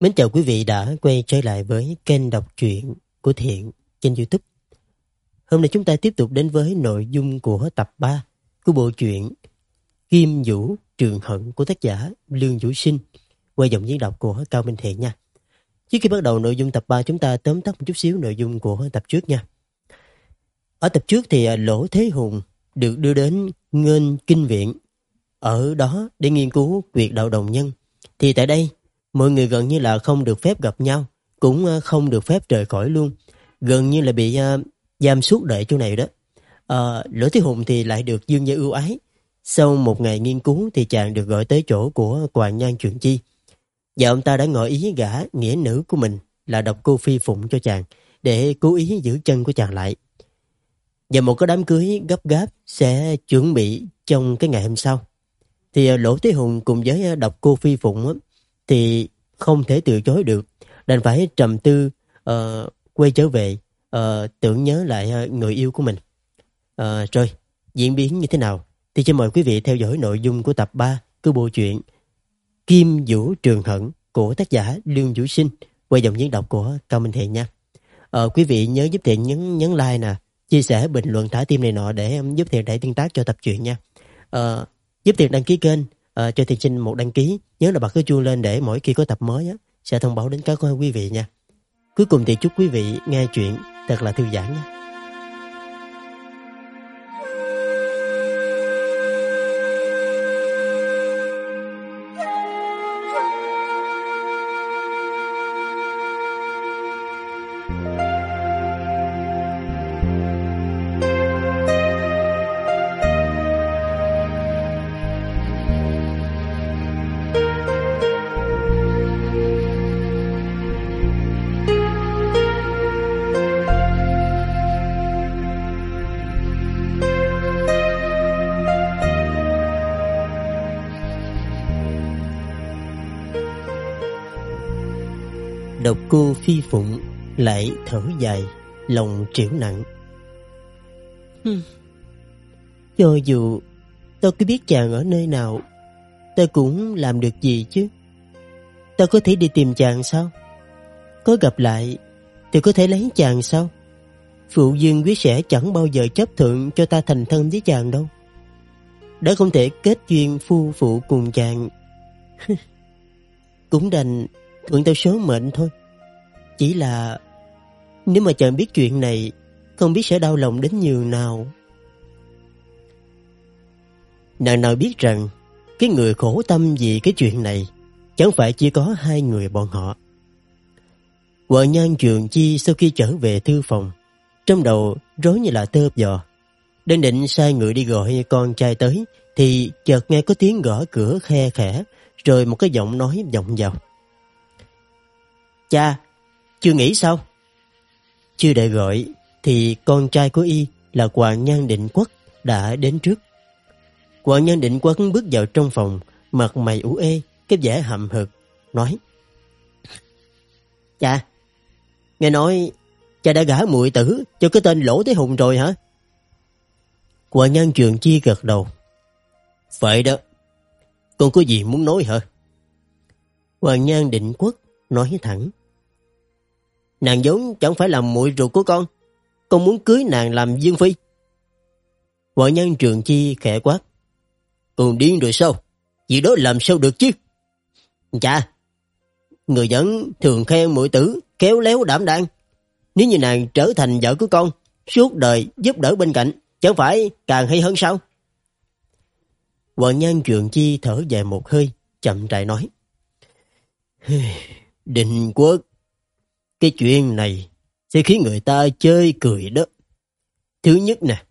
Mến chào quý vị đã quay trở lại với kênh đọc truyện của Thiện trên YouTube. Hôm nay chúng ta tiếp tục đến với nội dung của tập 3 của bộ truyện Kim Vũ Trường Hận của tác giả Lương Vũ Sinh qua giọng diễn đọc của Cao Minh Thiện nha. Trước khi bắt đầu nội dung tập 3 chúng ta tóm tắt một chút xíu nội dung của tập trước nha. Ở tập trước thì à, Lỗ Thế Hùng được đưa đến Ngân Kinh Viện ở đó để nghiên cứu việc đạo đồng nhân. Thì tại đây mọi người gần như là không được phép gặp nhau, cũng ờ, không được phép rời khỏi luôn. Gần như là bị uh, giam suốt đợi chỗ này đó. À, Lỗ Thế Hùng thì lại được dương gia ưu ái. Sau một ngày nghiên cứu thì chàng được gọi tới chỗ của Quàng Nhan Chuyện Chi. Và ông ta đã ngỏ ý gả nghĩa nữ của mình là độc cô phi phụng cho chàng để cố ý giữ chân của chàng lại. Và một cái đám cưới gấp gáp sẽ chuẩn bị trong cái ngày hôm sau. Thì Lỗ Thế Hùng cùng với độc cô phi phụng thì không thể từ chối được. Đành phải trầm tư uh, quay trở về uh, tưởng nhớ lại ờ, người yêu của mình. Uh, rồi, diễn biến như thế nào? Thì xin mời quý vị theo dõi nội dung của tập 3 của bộ truyện Kim Vũ Trường Hận của tác giả Lương Vũ Sinh qua giọng diễn đọc của Cao Minh Thiện nha. Ờ, quý vị nhớ giúp Thiện nhấn nhấn like nè, chia sẻ, bình luận, thả tim này nọ để giúp Thiện đẩy tương tác cho tập truyện nha. Ờ, giúp Thiện đăng ký kênh, uh, cho thiên sinh một đăng ký. Nhớ là bật cái chuông lên để mỗi khi có tập mới á, sẽ thông báo đến các quý vị nha. Cuối cùng thì chúc quý vị nghe chuyện thật là thư giãn nha. Độc cô phi phụng lại thở dài, lòng triểu nặng. Cho dù tôi cứ biết chàng ở nơi nào, tôi cũng làm được gì chứ. Tôi có thể đi tìm chàng sao? Có gặp lại, thì có thể lấy chàng sao? Phụ dương quyết sẽ chẳng bao giờ chấp thuận cho ta thành thân với chàng đâu. Đã không thể kết duyên phu phụ cùng chàng. cũng đành thuận theo số mệnh thôi. Chỉ là nếu mà chàng biết chuyện này, không biết sẽ đau lòng đến nhường nào. Nàng nào biết rằng cái người khổ tâm vì cái chuyện này chẳng phải chỉ có hai người bọn họ. Hoàng Nhan Trường Chi sau khi trở về thư phòng, trong đầu rối như là tơ giò. Đang định sai người đi gọi con trai tới, thì chợt nghe có tiếng gõ cửa khe khẽ, rồi một cái giọng nói vọng vào. Cha, chưa nghĩ sao? Chưa đợi gọi, thì con trai của y là Hoàng Nhan Định Quốc đã đến trước. Hoàng Nhan Định Quốc bước vào trong phòng, mặt mày ủ ê, cái vẻ hậm hực, nói Cha, nghe nói cha đã gả muội tử cho cái tên Lỗ Thế Hùng rồi hả? Hoàng Nhan Trường Chi gật đầu. Vậy đó, con có gì muốn nói hả? Hoàng Nhan Định Quốc nói thẳng. Nàng giống chẳng phải là muội ruột của con. Con muốn cưới nàng làm dương phi. Hoàng nhân Trường Chi khẽ quát. Con điên rồi sao? Vì đó làm sao được chứ? Chà, người vẫn thường khen muội tử, khéo léo đảm đang. Nếu như nàng trở thành vợ của con, suốt đời giúp đỡ bên cạnh, chẳng phải càng hay hơn sao? Hoàng nhân Trường Chi thở dài một hơi, chậm rãi nói. Định quốc, cái chuyện này sẽ khiến người ta chơi cười đó. Thứ nhất nè,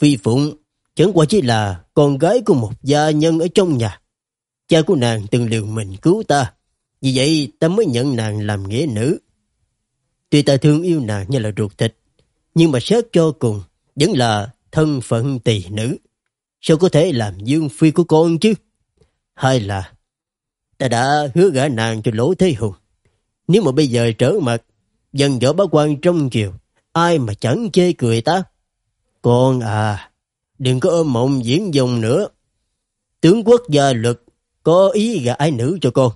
Phi Phụng chẳng qua chỉ là con gái của một gia nhân ở trong nhà. Cha của nàng từng liều mình cứu ta, vì vậy ta mới nhận nàng làm nghĩa nữ. Tuy ta thương yêu nàng như là ruột thịt, nhưng mà xét cho cùng vẫn là thân phận tỳ nữ. Sao có thể làm dương phi của con chứ? Hay là ta đã hứa gả nàng cho lỗ thế hùng. Nếu mà bây giờ trở mặt, dần dở bá quan trong chiều, ai mà chẳng chê cười ta? Con à, đừng có ôm mộng diễn dòng nữa. Tướng quốc gia luật có ý gả ai nữ cho con.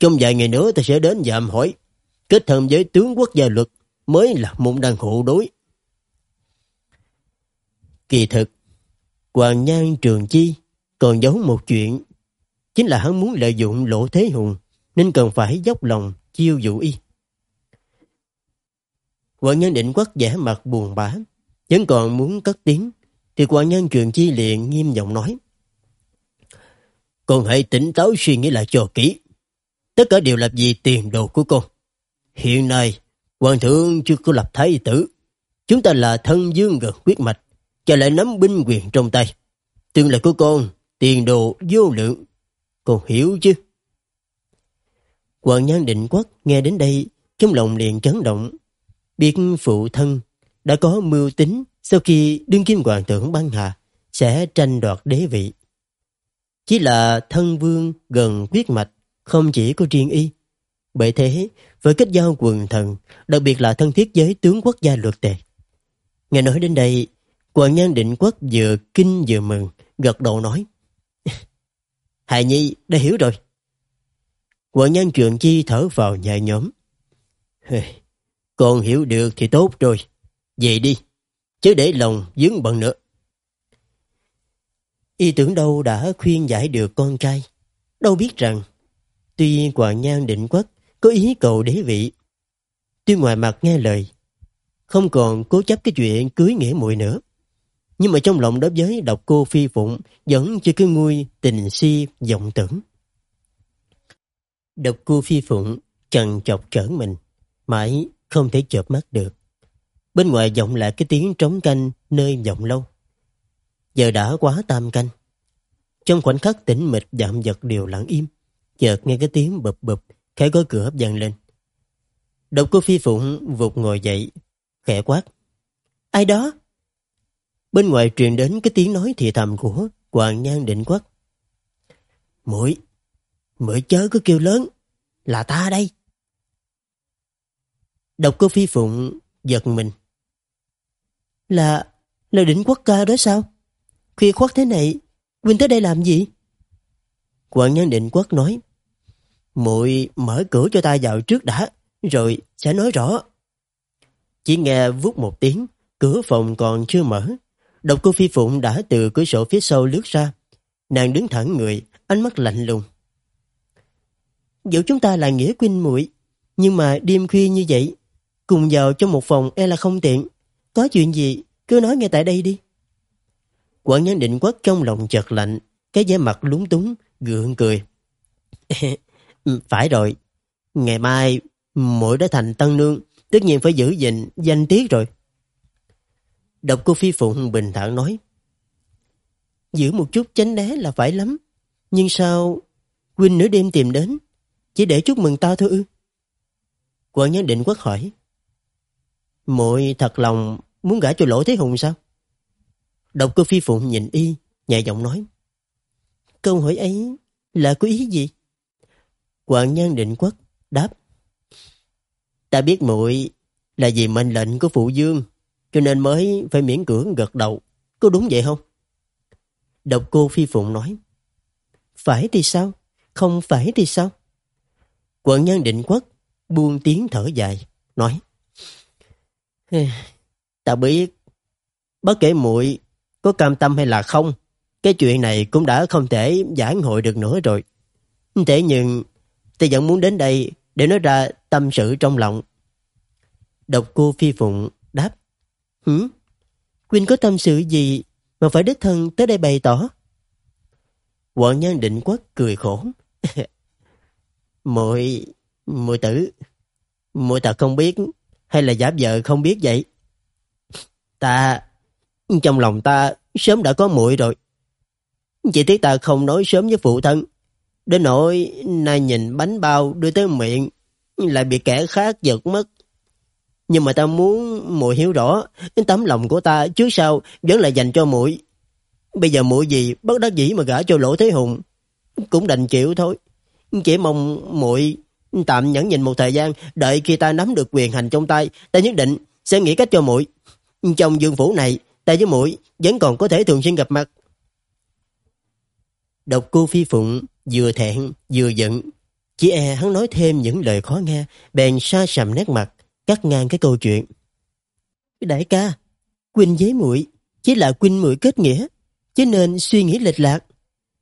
Trong vài ngày nữa ta sẽ đến dạm hỏi. Kết thân với tướng quốc gia luật mới là môn đăng hộ đối. Kỳ thực, Hoàng Nhan Trường Chi còn giấu một chuyện. Chính là hắn muốn lợi dụng lỗ thế hùng nên cần phải dốc lòng chiêu dụ y. quan Nhân định quất vẻ mặt buồn bã, vẫn còn muốn cất tiếng, thì quan Nhân truyền Chi liền nghiêm giọng nói. Con hãy tỉnh táo suy nghĩ lại cho kỹ. Tất cả đều là vì tiền đồ của con. Hiện nay, Hoàng thượng chưa có lập thái tử. Chúng ta là thân dương gần huyết mạch, cho lại nắm binh quyền trong tay. Tương lai của con, tiền đồ vô lượng. Con hiểu chứ? Hoàng Nhan định quốc nghe đến đây, trong lòng liền chấn động. Biết phụ thân đã có mưu tính sau khi đương kim hoàng thượng băng hà sẽ tranh đoạt đế vị. Chỉ là thân vương gần huyết mạch, không chỉ có riêng y. Bởi thế, với kết giao quần thần, đặc biệt là thân thiết với tướng quốc gia luật tề. Nghe nói đến đây, Hoàng Nhan Định Quốc vừa kinh vừa mừng, gật đầu nói. Hài Nhi đã hiểu rồi. Quận nhân Trường Chi thở vào nhẹ nhõm. Con hiểu được thì tốt rồi. Về đi, chứ để lòng dướng bận nữa. Y tưởng đâu đã khuyên giải được con trai. Đâu biết rằng, tuy Hoàng Nhan Định Quốc có ý cầu đế vị, tuy ngoài mặt nghe lời, không còn cố chấp cái chuyện cưới nghĩa muội nữa. Nhưng mà trong lòng đối với độc cô phi phụng vẫn chưa cứ nguôi tình si vọng tưởng. Độc cô phi phụng trần chọc trở mình, mãi không thể chợp mắt được. Bên ngoài vọng lại cái tiếng trống canh nơi vọng lâu. Giờ đã quá tam canh. Trong khoảnh khắc tĩnh mịch dạm vật đều lặng im, chợt nghe cái tiếng bụp bụp, khẽ có cửa vang lên. Độc cô phi phụng vụt ngồi dậy, khẽ quát. Ai đó? Bên ngoài truyền đến cái tiếng nói thì thầm của Hoàng Nhan định quát. Mũi, mũi chớ cứ kêu lớn, là ta đây. Độc cô phi phụng giật mình. Là, là định quốc ca đó sao? Khuya khoát thế này, Quynh tới đây làm gì? Quận nhân định quốc nói, muội mở cửa cho ta vào trước đã, rồi sẽ nói rõ. Chỉ nghe vút một tiếng, cửa phòng còn chưa mở. Độc cô Phi Phụng đã từ cửa sổ phía sau lướt ra. Nàng đứng thẳng người, ánh mắt lạnh lùng. Dẫu chúng ta là nghĩa quynh muội nhưng mà đêm khuya như vậy, cùng vào trong một phòng e là không tiện. Có chuyện gì, cứ nói ngay tại đây đi. Quản nhân định quốc trong lòng chợt lạnh, cái vẻ mặt lúng túng, gượng cười. Phải rồi, ngày mai mỗi đã thành tân nương, tất nhiên phải giữ gìn danh tiết rồi. Độc cô Phi Phụng bình thản nói. Giữ một chút tránh né là phải lắm, nhưng sao Quynh nửa đêm tìm đến, chỉ để chúc mừng tao thôi ư? Quản nhân định quốc hỏi. muội thật lòng muốn gả cho lỗ thế hùng sao? Độc cô phi phụng nhìn y, nhẹ giọng nói. Câu hỏi ấy là có ý gì? Quan nhân định quốc đáp. Ta biết muội là vì mệnh lệnh của phụ dương, cho nên mới phải miễn cưỡng gật đầu. Có đúng vậy không? Độc cô phi phụng nói. Phải thì sao? Không phải thì sao? Quận nhân định quốc buông tiếng thở dài, nói. Ta biết, bất kể muội có cam tâm hay là không, cái chuyện này cũng đã không thể giảng hội được nữa rồi. Thế nhưng, ta vẫn muốn đến đây để nói ra tâm sự trong lòng. Độc cô phi phụng đáp. Hử? Quynh có tâm sự gì mà phải đích thân tới đây bày tỏ? Quận nhân định quốc cười khổ. muội muội tử, muội thật không biết hay là giả vờ không biết vậy? Ta trong lòng ta sớm đã có muội rồi. Chỉ tiếc ta không nói sớm với phụ thân. Đến nỗi nay nhìn bánh bao đưa tới miệng lại bị kẻ khác giật mất. Nhưng mà ta muốn muội hiểu rõ tấm lòng của ta trước sau vẫn là dành cho muội. Bây giờ muội gì bất đắc dĩ mà gả cho lỗ thế hùng cũng đành chịu thôi. Chỉ mong muội tạm nhẫn nhịn một thời gian đợi khi ta nắm được quyền hành trong tay ta nhất định sẽ nghĩ cách cho muội trong dương phủ này ta với muội vẫn còn có thể thường xuyên gặp mặt. Độc cô phi phụng vừa thẹn vừa giận, Chỉ e hắn nói thêm những lời khó nghe, bèn sa sầm nét mặt, cắt ngang cái câu chuyện. Đại ca, Quỳnh với muội chỉ là Quỳnh muội kết nghĩa, chứ nên suy nghĩ lệch lạc.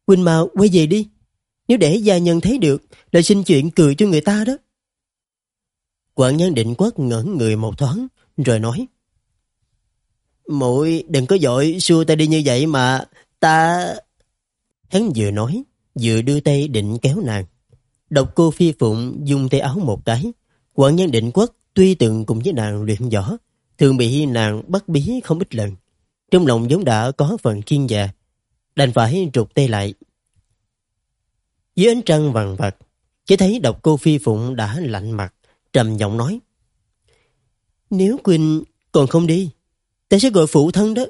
Quỳnh mau quay về đi, nếu để gia nhân thấy được là xin chuyện cười cho người ta đó. Quản nhân định quốc ngẩn người một thoáng, rồi nói. muội đừng có dội xua ta đi như vậy mà, ta... Hắn vừa nói, vừa đưa tay định kéo nàng. Độc cô phi phụng dùng tay áo một cái. Quản nhân định quốc tuy từng cùng với nàng luyện võ, thường bị nàng bắt bí không ít lần. Trong lòng giống đã có phần kiên già, đành phải trục tay lại. Dưới ánh trăng vàng vặt, chỉ thấy độc cô phi phụng đã lạnh mặt, trầm giọng nói. Nếu Quỳnh còn không đi, ta sẽ gọi phụ thân đó.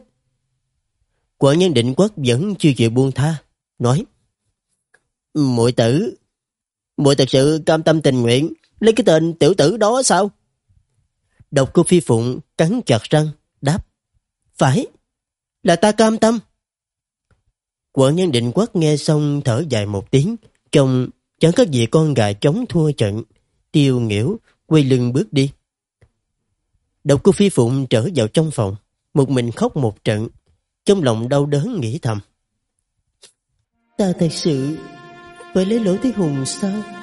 Quả nhân định quốc vẫn chưa chịu buông tha, nói. muội tử, muội thật sự cam tâm tình nguyện lấy cái tên tiểu tử đó sao? Độc cô phi phụng cắn chặt răng, đáp. Phải, là ta cam tâm. Quận nhân định quốc nghe xong thở dài một tiếng, Chồng chẳng có gì con gà chống thua trận, tiêu nghỉu, quay lưng bước đi. Độc cô phi phụng trở vào trong phòng, một mình khóc một trận, trong lòng đau đớn nghĩ thầm. Ta thật sự phải lấy lỗi tới Hùng sao?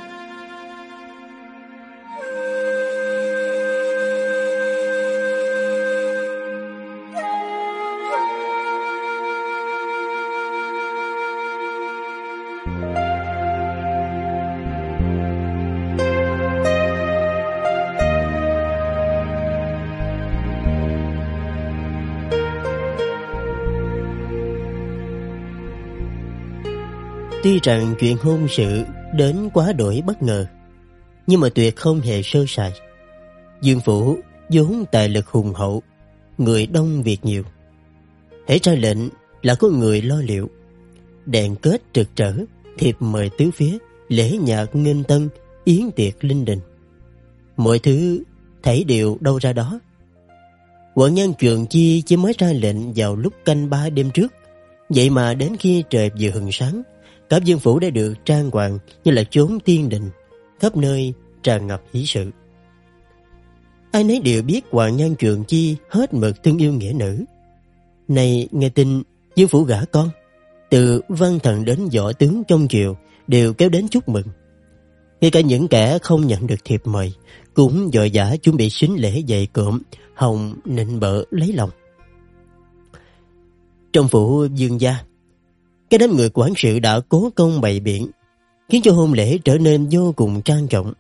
Tuy rằng chuyện hôn sự đến quá đổi bất ngờ, nhưng mà tuyệt không hề sơ sài. Dương Phủ vốn tài lực hùng hậu, người đông việc nhiều. Hãy ra lệnh là có người lo liệu. Đèn kết trực trở, thiệp mời tứ phía, lễ nhạc nghênh tân, yến tiệc linh đình. Mọi thứ thấy đều đâu ra đó. Quận nhân trường chi chỉ mới ra lệnh vào lúc canh ba đêm trước, vậy mà đến khi trời vừa hừng sáng, Cáp Dương Phủ đã được trang hoàng như là chốn tiên đình, khắp nơi tràn ngập hỷ sự. Ai nấy đều biết Hoàng Nhan Trường Chi hết mực thương yêu nghĩa nữ. Này nghe tin Dương Phủ gả con, từ văn thần đến võ tướng trong triều đều kéo đến chúc mừng. Ngay cả những kẻ không nhận được thiệp mời cũng vội vã chuẩn bị xính lễ dày cộm, hồng nịnh bợ lấy lòng. Trong phủ dương gia, cái đám người quản sự đã cố công bày biện, khiến cho hôn lễ trở nên vô cùng trang trọng.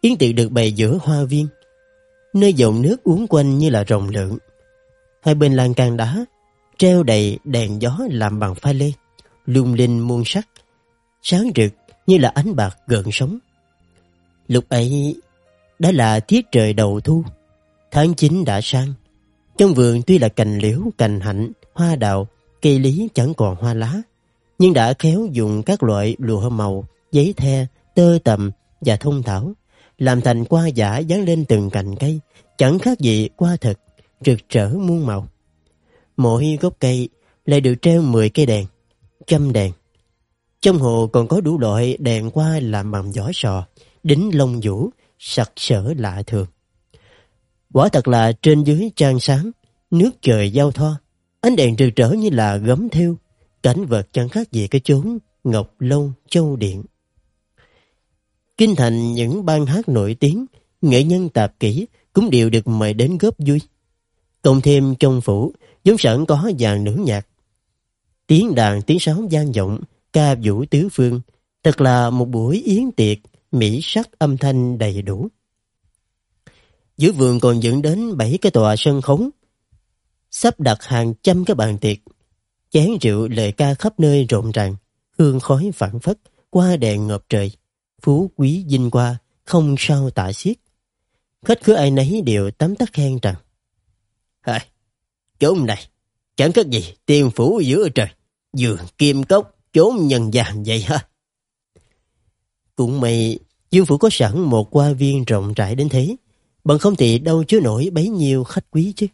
Yến tiệc được bày giữa hoa viên, nơi dòng nước uốn quanh như là rồng lượn. Hai bên lan can đá, treo đầy đèn gió làm bằng pha lê, lung linh muôn sắc, sáng rực như là ánh bạc gợn sóng. Lúc ấy đã là tiết trời đầu thu, tháng 9 đã sang. Trong vườn tuy là cành liễu, cành hạnh, hoa đào, Cây lý chẳng còn hoa lá, nhưng đã khéo dùng các loại lụa màu, giấy the, tơ tầm và thông thảo, làm thành hoa giả dán lên từng cành cây, chẳng khác gì hoa thật, rực rỡ muôn màu. Mỗi gốc cây lại được treo 10 cây đèn, trăm đèn. Trong hồ còn có đủ loại đèn hoa làm bằng vỏ sò, đính lông vũ, sặc sỡ lạ thường. Quả thật là trên dưới trang sáng, nước trời giao thoa, Ánh đèn rực rỡ như là gấm theo, cảnh vật chẳng khác gì cái chốn Ngọc Lâu Châu Điện. Kinh thành những ban hát nổi tiếng, nghệ nhân tạp kỹ cũng đều được mời đến góp vui. Cộng thêm trong phủ, giống sẵn có dàn nữ nhạc. Tiếng đàn tiếng sáo gian vọng, ca vũ tứ phương, thật là một buổi yến tiệc, mỹ sắc âm thanh đầy đủ. dưới vườn còn dựng đến bảy cái tòa sân khấu sắp đặt hàng trăm cái bàn tiệc. Chén rượu lời ca khắp nơi rộn ràng, hương khói phản phất, qua đèn ngập trời, phú quý vinh qua, không sao tả xiết. Khách cứ ai nấy đều tắm tắt khen rằng Hả, chốn này, chẳng có gì tiên phủ giữa trời, giường kim cốc, chốn nhân gian vậy ha. Cũng may, Dương Phủ có sẵn một qua viên rộng rãi đến thế, bằng không thì đâu chứa nổi bấy nhiêu khách quý chứ.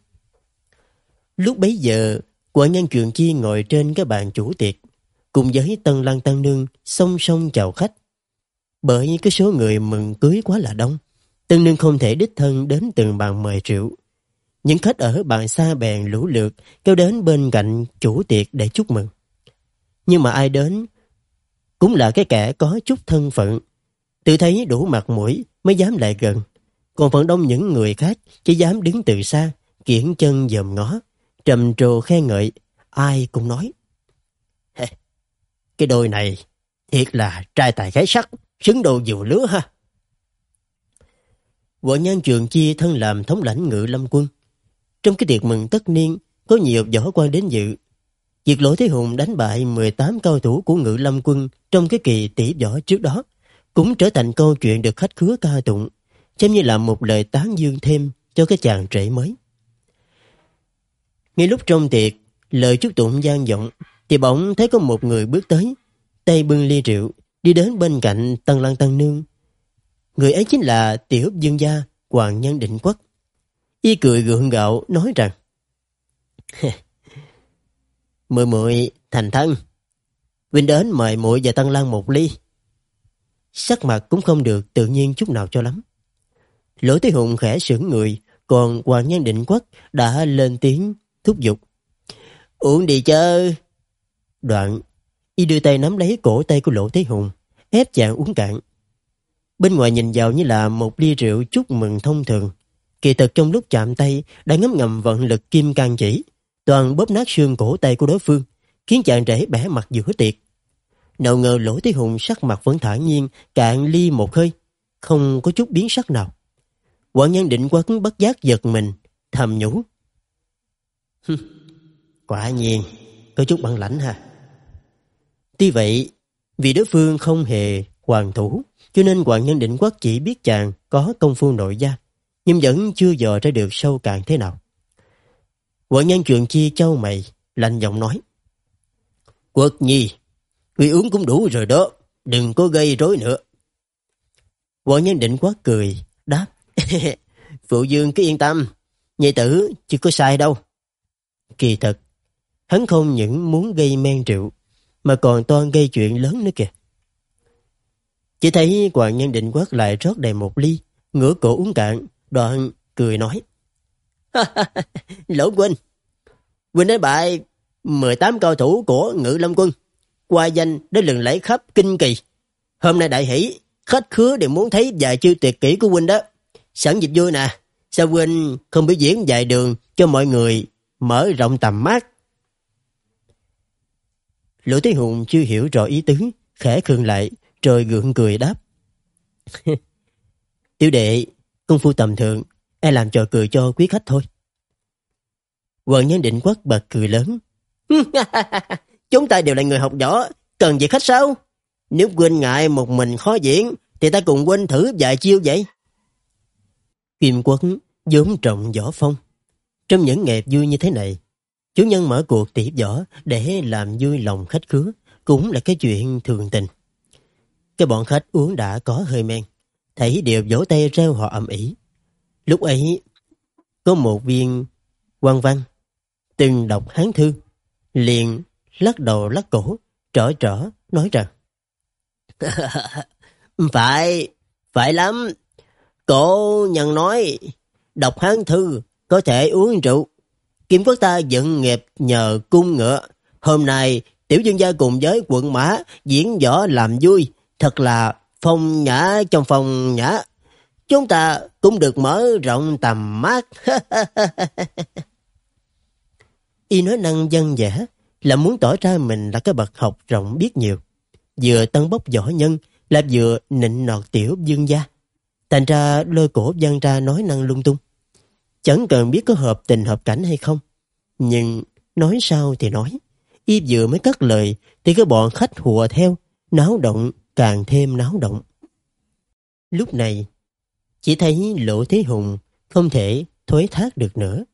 Lúc bấy giờ, quả nhân trường chi ngồi trên cái bàn chủ tiệc, cùng với tân lăng tân nương song song chào khách. bởi cái số người mừng cưới quá là đông. Tân nương không thể đích thân đến từng bàn mời rượu. Những khách ở bàn xa bèn lũ lượt kéo đến bên cạnh chủ tiệc để chúc mừng. Nhưng mà ai đến cũng là cái kẻ có chút thân phận. Tự thấy đủ mặt mũi mới dám lại gần. Còn phần đông những người khác chỉ dám đứng từ xa, kiển chân dòm ngó, trầm trồ khen ngợi. Ai cũng nói. Cái đôi này thiệt là trai tài gái sắc, xứng đồ dù lứa ha. Võ Nhan Trường Chi thân làm thống lãnh ngự lâm quân. Trong cái tiệc mừng tất niên, có nhiều võ quan đến dự. Việc Lỗ Thế Hùng đánh bại 18 cao thủ của ngự lâm quân trong cái kỳ tỷ võ trước đó, cũng trở thành câu chuyện được khách khứa ca tụng, xem như là một lời tán dương thêm cho cái chàng trẻ mới. Ngay lúc trong tiệc, lời chúc tụng gian vọng, thì bỗng thấy có một người bước tới, tay bưng ly rượu, đi đến bên cạnh Tân Lan Tân Nương. Người ấy chính là Tiểu Dương Gia, Hoàng Nhân Định Quốc. Y cười gượng gạo nói rằng Mười muội thành thân Vinh đến mời muội và Tân Lan một ly Sắc mặt cũng không được tự nhiên chút nào cho lắm Lỗ Thế Hùng khẽ sững người Còn Hoàng Nhân Định Quốc đã lên tiếng thúc giục Uống đi chơi Đoạn Y đưa tay nắm lấy cổ tay của Lỗ Thế Hùng ép chàng uống cạn Bên ngoài nhìn vào như là một ly rượu chúc mừng thông thường Kỳ thực trong lúc chạm tay đã ngấm ngầm vận lực kim can chỉ, toàn bóp nát xương cổ tay của đối phương, khiến chàng rể bẻ mặt giữa tiệc. Nào ngờ lỗ thế hùng sắc mặt vẫn thản nhiên, cạn ly một hơi, không có chút biến sắc nào. Quảng nhân định quấn bất giác giật mình, thầm nhủ. Quả nhiên, có chút bản lãnh ha. Tuy vậy, vì đối phương không hề hoàng thủ, cho nên Hoàng Nhân Định Quốc chỉ biết chàng có công phu nội gia nhưng vẫn chưa dò ra được sâu cạn thế nào. Quận nhân trường chi châu mày, lạnh giọng nói. Quốc nhi, người uống cũng đủ rồi đó, đừng có gây rối nữa. Quận nhân định quốc cười, đáp. Phụ dương cứ yên tâm, nhị tử chưa có sai đâu. Kỳ thật, hắn không những muốn gây men rượu, mà còn toan gây chuyện lớn nữa kìa. Chỉ thấy Hoàng Nhân Định quát lại rót đầy một ly, ngửa cổ uống cạn, Đoạn cười nói. Lỗ Quynh, Quynh đánh bại 18 cao thủ của Ngự Lâm Quân, qua danh đến lừng lẫy khắp kinh kỳ. Hôm nay đại hỷ, khách khứa đều muốn thấy vài chiêu tuyệt kỹ của Quynh đó. Sẵn dịp vui nè, sao Quynh không biểu diễn vài đường cho mọi người mở rộng tầm mắt? Lỗ Thế Hùng chưa hiểu rõ ý tứ, khẽ khương lại, rồi gượng cười đáp. Tiểu đệ Công phu tầm thượng, e làm trò cười cho quý khách thôi. Quận nhân định quốc bật cười lớn. Chúng ta đều là người học võ, cần gì khách sao? Nếu quên ngại một mình khó diễn, thì ta cùng quên thử vài chiêu vậy. Kim quốc vốn trọng võ phong. Trong những ngày vui như thế này, chủ nhân mở cuộc tỉ võ để làm vui lòng khách khứa cũng là cái chuyện thường tình. Cái bọn khách uống đã có hơi men thấy đều vỗ tay reo họ ầm ĩ. Lúc ấy, có một viên quan văn từng đọc hán thư, liền lắc đầu lắc cổ, trở trở nói rằng Phải, phải lắm. Cổ nhân nói, đọc hán thư có thể uống rượu. Kim quốc ta dựng nghiệp nhờ cung ngựa. Hôm nay, tiểu dương gia cùng với quận mã diễn võ làm vui. Thật là Phong nhã trong phòng nhã, chúng ta cũng được mở rộng tầm mắt. y nói năng dân dã là muốn tỏ ra mình là cái bậc học rộng biết nhiều. Vừa tân bốc võ nhân là vừa nịnh nọt tiểu dương gia. Thành ra lôi cổ văn ra nói năng lung tung. Chẳng cần biết có hợp tình hợp cảnh hay không. Nhưng nói sao thì nói. Y vừa mới cất lời thì cái bọn khách hùa theo, náo động càng thêm náo động. Lúc này, chỉ thấy Lỗ Thế Hùng không thể thối thác được nữa.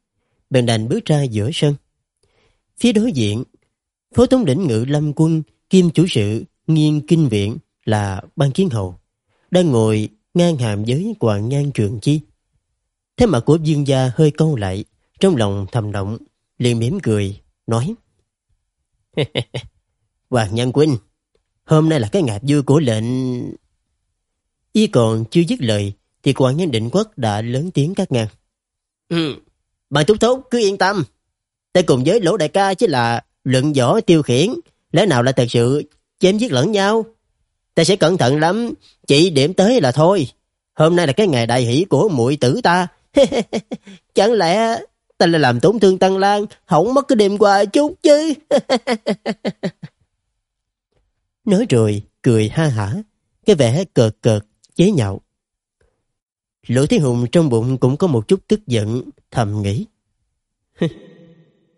Bèn đành bước ra giữa sân. Phía đối diện, Phó Thống lĩnh Ngự Lâm Quân kim chủ sự nghiên kinh viện là ban kiến hầu đang ngồi ngang hàm với Hoàng Nhan Trường Chi. Thế mặt của Dương gia hơi câu lại, trong lòng thầm động, liền mỉm cười, nói Hoàng Nhan Quynh, Hôm nay là cái ngạp vui của lệnh... Y còn chưa dứt lời thì quan nhân định quốc đã lớn tiếng cắt ngang. Ừ, bạn thúc thúc cứ yên tâm. Ta cùng với lỗ đại ca chứ là luận võ tiêu khiển. Lẽ nào là thật sự chém giết lẫn nhau. Ta sẽ cẩn thận lắm. Chỉ điểm tới là thôi. Hôm nay là cái ngày đại hỷ của muội tử ta. Chẳng lẽ ta lại làm tổn thương Tăng Lan, hỏng mất cái đêm qua chút chứ. Nói rồi, cười ha hả, cái vẻ cợt cợt, chế nhạo. Lỗ Thế Hùng trong bụng cũng có một chút tức giận, thầm nghĩ.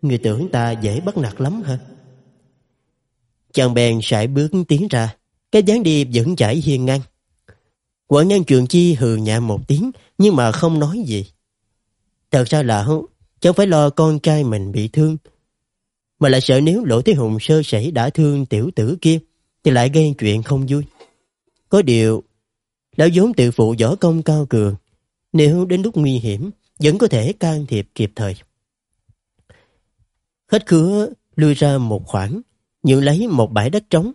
Người tưởng ta dễ bắt nạt lắm hả? Chàng bèn sải bước tiến ra, cái dáng đi vẫn chảy hiên ngang. Quận nhân trường chi hừ nhẹ một tiếng, nhưng mà không nói gì. Thật ra là chẳng phải lo con trai mình bị thương, mà lại sợ nếu Lỗ Thế Hùng sơ sẩy đã thương tiểu tử kia, thì lại gây chuyện không vui. Có điều, lão vốn tự phụ võ công cao cường, nếu đến lúc nguy hiểm, vẫn có thể can thiệp kịp thời. Khách khứa lui ra một khoảng, nhượng lấy một bãi đất trống.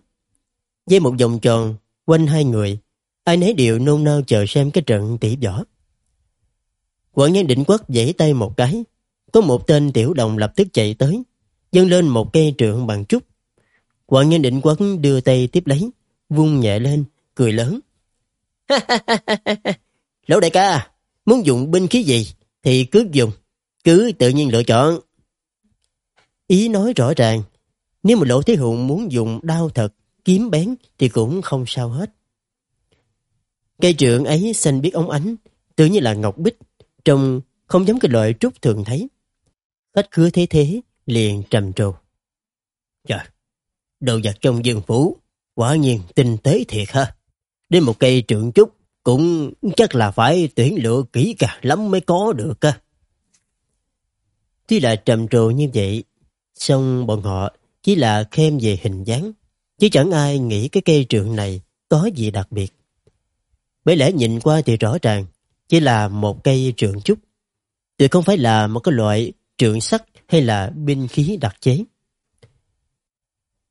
Dây một vòng tròn quanh hai người, ai nấy đều nôn nao chờ xem cái trận tỉ võ. Quản nhân định quốc giãy tay một cái, có một tên tiểu đồng lập tức chạy tới, dâng lên một cây trượng bằng trúc. Quản nhân định quốc đưa tay tiếp lấy, vung nhẹ lên, cười lớn. lão đại ca, muốn dùng binh khí gì thì cứ dùng, cứ tự nhiên lựa chọn. Ý nói rõ ràng, nếu mà Lỗ Thế Hùng muốn dùng đao thật, kiếm bén thì cũng không sao hết. Cây trượng ấy xanh biết ống ánh, tự như là ngọc bích, trông không giống cái loại trúc thường thấy. Khách khứa thế thế, liền trầm trồ. Trời, đồ vật trong dương phủ, quả nhiên tinh tế thiệt ha. Đến một cây trượng trúc cũng chắc là phải tuyển lựa kỹ càng lắm mới có được cơ. Tuy là trầm trồ như vậy, song bọn họ chỉ là khen về hình dáng, chứ chẳng ai nghĩ cái cây trượng này có gì đặc biệt. Bởi lẽ nhìn qua thì rõ ràng, chỉ là một cây trượng trúc. Tuyệt không phải là một cái loại trượng sắt hay là binh khí đặc chế.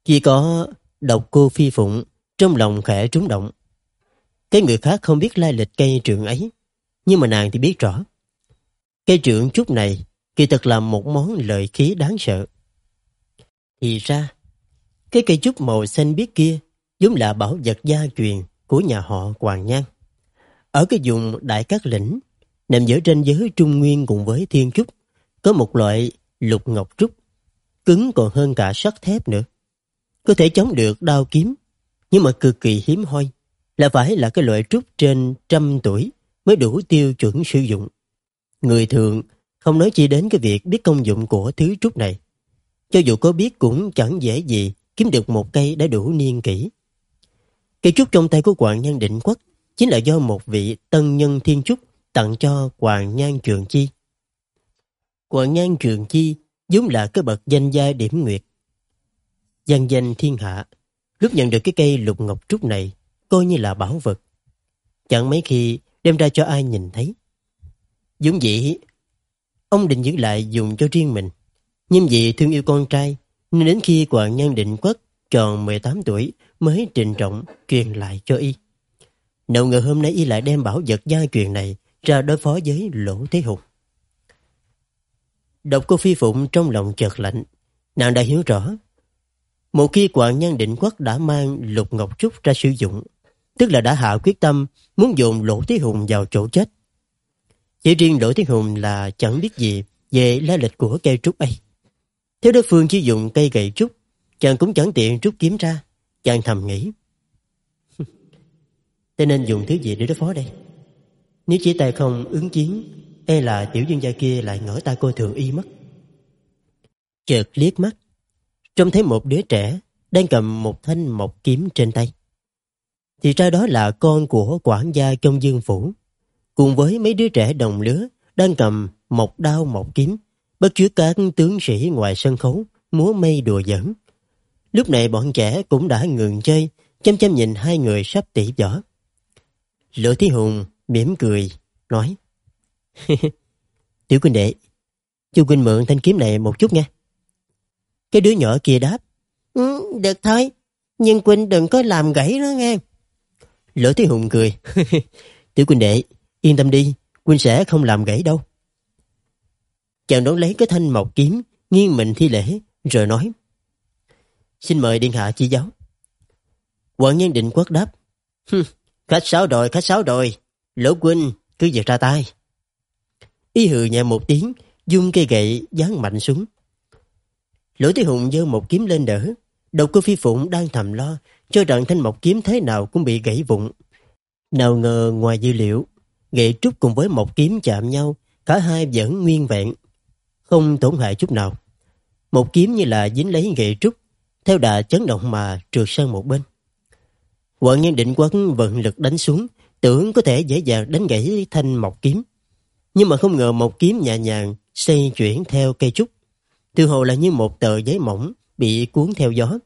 Chỉ có độc cô phi phụng trong lòng khẽ trúng động. Cái người khác không biết lai lịch cây trượng ấy, nhưng mà nàng thì biết rõ. Cây trượng trúc này kỳ thật là một món lợi khí đáng sợ. Thì ra, cái cây trúc màu xanh biếc kia giống là bảo vật gia truyền của nhà họ Hoàng Nhan. Ở cái vùng Đại Cát Lĩnh, nằm giữa trên giới Trung Nguyên cùng với Thiên Trúc, có một loại lục ngọc trúc, cứng còn hơn cả sắt thép nữa. Có thể chống được đao kiếm, nhưng mà cực kỳ hiếm hoi, là phải là cái loại trúc trên trăm tuổi mới đủ tiêu chuẩn sử dụng. Người thường không nói chi đến cái việc biết công dụng của thứ trúc này. Cho dù có biết cũng chẳng dễ gì kiếm được một cây đã đủ niên kỷ. Cây trúc trong tay của Hoàng Nhân Định Quốc chính là do một vị tân nhân thiên trúc tặng cho Hoàng Nhan Trường Chi. Hoàng Nhan Trường Chi vốn là cái bậc danh gia điểm nguyệt. Danh danh thiên hạ, lúc nhận được cái cây lục ngọc trúc này, coi như là bảo vật. Chẳng mấy khi đem ra cho ai nhìn thấy. Dũng dĩ, ông định giữ lại dùng cho riêng mình. Nhưng vì thương yêu con trai, nên đến khi Hoàng Nhan Định Quốc tròn 18 tuổi mới trình trọng truyền lại cho y. Nào ngờ hôm nay y lại đem bảo vật gia truyền này ra đối phó với Lỗ Thế Hùng. Độc cô Phi Phụng trong lòng chợt lạnh, nàng đã hiểu rõ. Một khi Quảng Nhân Định Quốc đã mang lục ngọc trúc ra sử dụng, tức là đã hạ quyết tâm muốn dồn Lỗ Thế Hùng vào chỗ chết. Chỉ riêng Lỗ Thế Hùng là chẳng biết gì về lai lịch của cây trúc ấy. Theo đối phương chỉ dùng cây gậy trúc, chàng cũng chẳng tiện rút kiếm ra. Chàng thầm nghĩ. Thế nên dùng thứ gì để đối phó đây? Nếu chỉ tay không ứng chiến, e là tiểu dương gia kia lại ngỡ ta coi thường y mất. Chợt liếc mắt, trông thấy một đứa trẻ đang cầm một thanh mộc kiếm trên tay. Thì ra đó là con của quản gia trong dương phủ, cùng với mấy đứa trẻ đồng lứa đang cầm một đao một kiếm, bất chứa các tướng sĩ ngoài sân khấu, múa mây đùa giỡn. Lúc này bọn trẻ cũng đã ngừng chơi, chăm chăm nhìn hai người sắp tỉ võ. Lỗ Thí Hùng mỉm cười, nói Tiểu Quỳnh đệ, chú Quỳnh mượn thanh kiếm này một chút nha. Cái đứa nhỏ kia đáp ừ, Được thôi, nhưng Quỳnh đừng có làm gãy nó nghe. Lỗ Thế Hùng cười. Tiểu Quỳnh đệ, yên tâm đi, Quỳnh sẽ không làm gãy đâu. Chàng đón lấy cái thanh mộc kiếm, nghiêng mình thi lễ, rồi nói. Xin mời Điện Hạ chỉ giáo. Quận nhân định quốc đáp. khách sáo rồi, khách sáo rồi. Lỗ Quỳnh, cứ việc ra tay. Y hừ nhẹ một tiếng, dung cây gậy giáng mạnh xuống. Lỗ Thế Hùng giơ một kiếm lên đỡ. Đầu cơ Phi Phụng đang thầm lo, cho rằng thanh mộc kiếm thế nào cũng bị gãy vụn. Nào ngờ ngoài dữ liệu, gậy trúc cùng với một kiếm chạm nhau, cả hai vẫn nguyên vẹn, không tổn hại chút nào. Một kiếm như là dính lấy gậy trúc, theo đà chấn động mà trượt sang một bên. Quận nhân định quấn vận lực đánh xuống, tưởng có thể dễ dàng đánh gãy thanh mộc kiếm. Nhưng mà không ngờ một kiếm nhẹ nhàng xoay chuyển theo cây trúc. Từ hồ là như một tờ giấy mỏng bị cuốn theo gió.